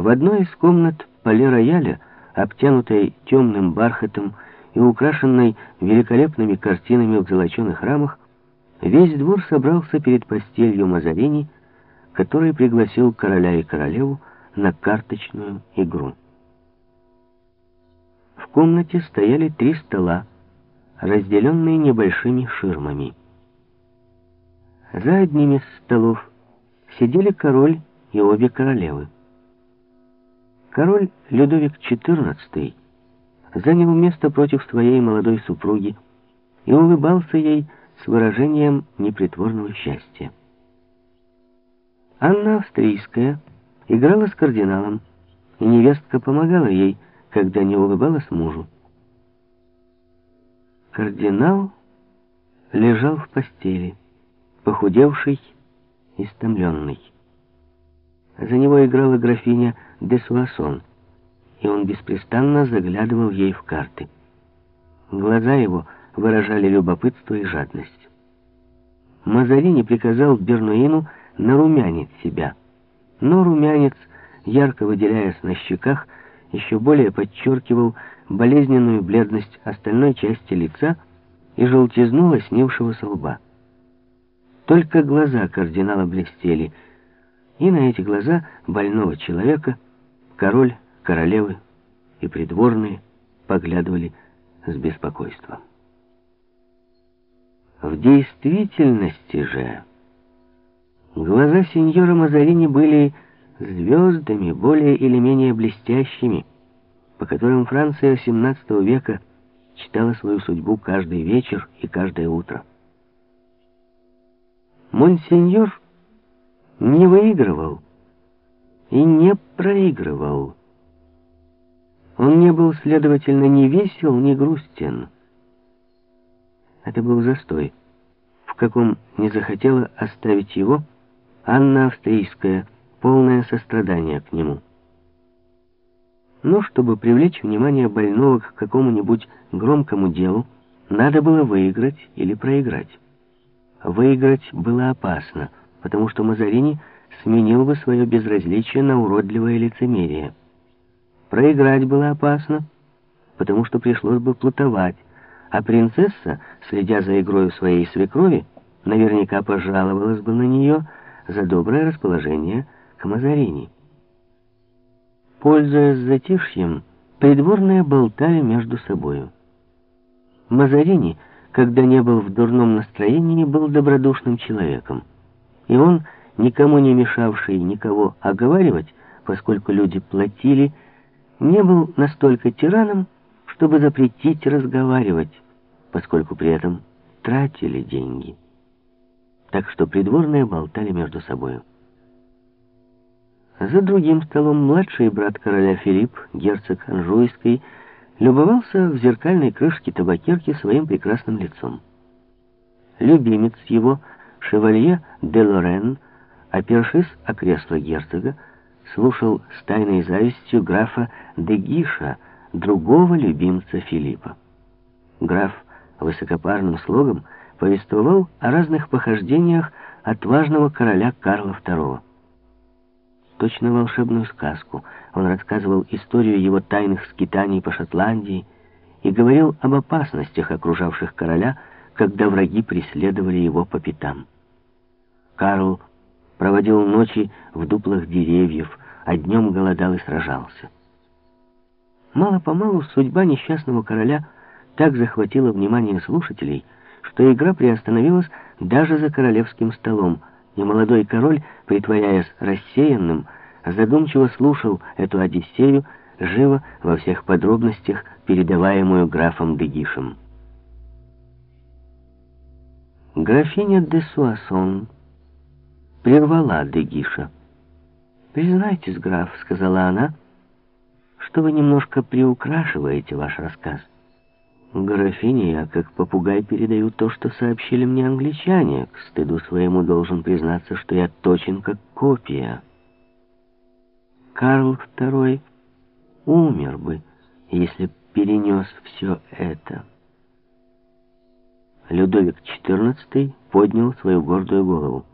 В одной из комнат поле-рояля, обтянутой темным бархатом и украшенной великолепными картинами в золоченых рамах, весь двор собрался перед постелью Мазарини, который пригласил короля и королеву на карточную игру. В комнате стояли три стола, разделенные небольшими ширмами. За одним из столов сидели король и обе королевы. Король Людовик XIV занял место против своей молодой супруги и улыбался ей с выражением непритворного счастья. Анна Австрийская играла с кардиналом, и невестка помогала ей, когда не улыбалась мужу. Кардинал лежал в постели, похудевший, истомленный. За него играла графиня де Суассон, и он беспрестанно заглядывал ей в карты. Глаза его выражали любопытство и жадность. Мазарини приказал Бернуину нарумянить себя, но румянец, ярко выделяясь на щеках, еще более подчеркивал болезненную бледность остальной части лица и желтизну лоснившегося лба. Только глаза кардинала блестели — и на эти глаза больного человека король, королевы и придворные поглядывали с беспокойством. В действительности же глаза сеньора Мазарини были звездами, более или менее блестящими, по которым Франция XVII века читала свою судьбу каждый вечер и каждое утро. Монсеньор не выигрывал и не проигрывал. Он не был, следовательно, ни весел, ни грустен. Это был застой, в каком не захотела оставить его Анна Австрийская, полное сострадание к нему. Но чтобы привлечь внимание больного к какому-нибудь громкому делу, надо было выиграть или проиграть. Выиграть было опасно — потому что Мазарини сменил бы свое безразличие на уродливое лицемерие. Проиграть было опасно, потому что пришлось бы плутовать, а принцесса, следя за игрой своей свекрови, наверняка пожаловалась бы на нее за доброе расположение к Мазарини. Пользуясь затишьем, придворные болтали между собою. Мазарини, когда не был в дурном настроении, был добродушным человеком. И он, никому не мешавший никого оговаривать, поскольку люди платили, не был настолько тираном, чтобы запретить разговаривать, поскольку при этом тратили деньги. Так что придворные болтали между собою. За другим столом младший брат короля Филипп, герцог Анжуйский, любовался в зеркальной крышке табакерки своим прекрасным лицом. Любимец его — Шевалье де Лорен, опершись о кресло герцога, слушал с тайной завистью графа де Гиша, другого любимца Филиппа. Граф высокопарным слогом повествовал о разных похождениях отважного короля Карла II. Точно волшебную сказку. Он рассказывал историю его тайных скитаний по Шотландии и говорил об опасностях, окружавших короля, когда враги преследовали его по пятам. Карл проводил ночи в дуплах деревьев, а днем голодал и сражался. Мало-помалу судьба несчастного короля так захватила внимание слушателей, что игра приостановилась даже за королевским столом, и молодой король, притворяясь рассеянным, задумчиво слушал эту Одиссею, живо во всех подробностях, передаваемую графом Дегишем. Графиня де Суассон прервала Дегиша. «Признайтесь, граф», — сказала она, — «что вы немножко приукрашиваете ваш рассказ». «Графиня, я как попугай передаю то, что сообщили мне англичане. К стыду своему должен признаться, что я точен как копия». Карл II умер бы, если перенес все это. Людовик XIV поднял свою гордую голову.